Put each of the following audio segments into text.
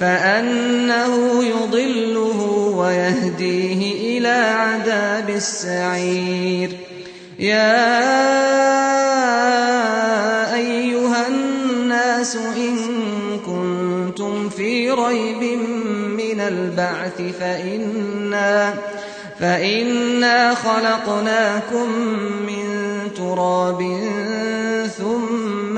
فأنه يضله ويهديه إلى عذاب السعير يا أيها الناس إن كنتم في ريب من البعث فإنا, فإنا خلقناكم من تراب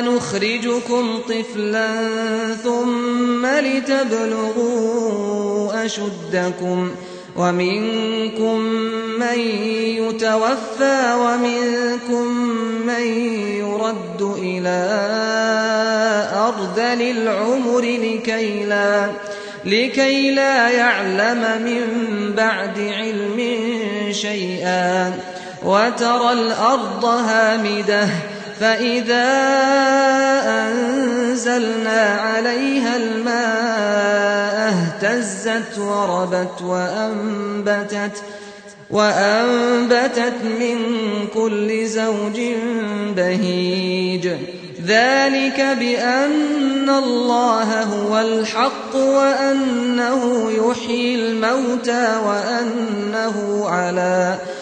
نخرجكم طفلا ثم لتبلغوا أشدكم ومنكم من يتوفى ومنكم من يرد إلى أرض للعمر لكي لا, لكي لا يعلم من بعد علم شيئا وترى الأرض هامدة فإذا أنزلنا عليها الماء اهتزت وربت وأنبتت وأنبتت من كل زوج بهيج ذلك بأن الله هو الحق وأنه يحيي الموتى وأنه على ذلك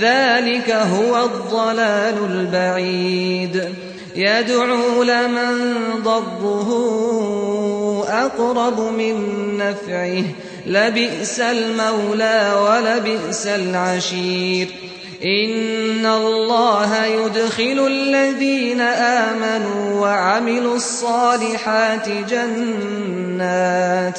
ذلك هو الضلال البعيد يدعو لمن ضره أقرب من نفعه لبئس المولى ولبئس العشير إن الله يدخل الذين آمنوا وعملوا الصالحات جنات جنات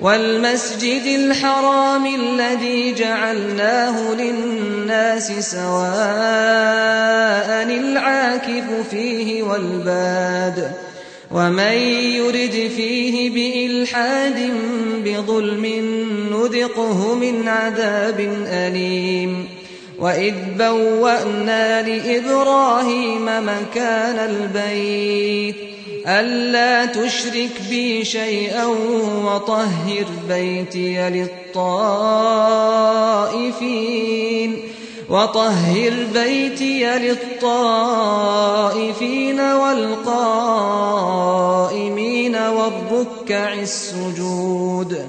والمسجد الحرام الذي جعلناه للناس سواء العاكف فيه والباد ومن يرد فيه بإلحاد بظلم نذقه من عذاب أليم وإذ بوأنا لإبراهيم مكان البيت ألا تشرك بي شيئا وطهر بيتي للطائفين وطهر بيتي للطائفين والقائمين والركع السجود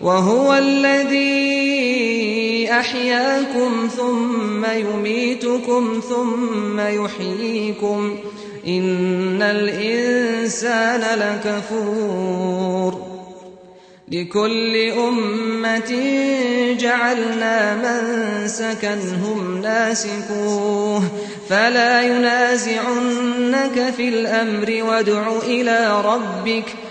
وهو الذي أحياكم ثم يميتكم ثم يحييكم إن الإنسان لكفور لكل أمة جعلنا من سكنهم ناسكوه فلا ينازعنك في الأمر وادع إلى ربك